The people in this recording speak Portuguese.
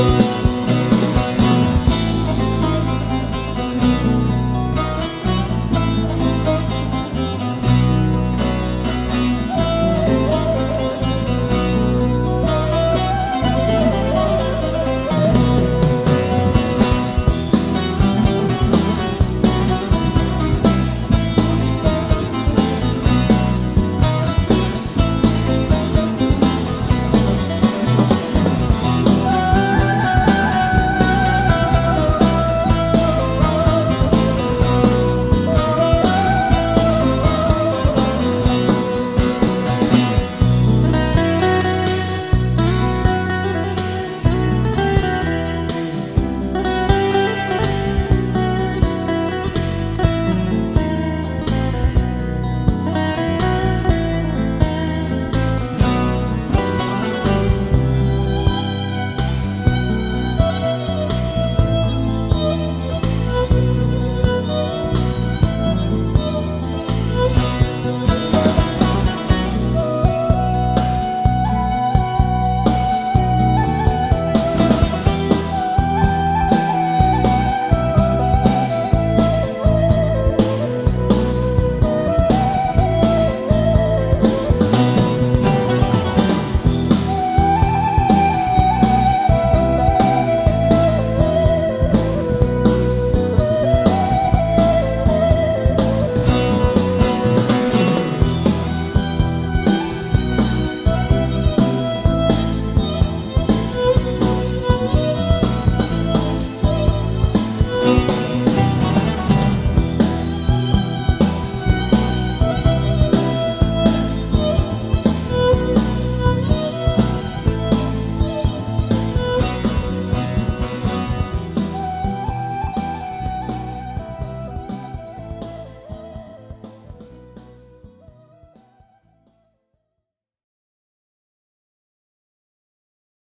amor.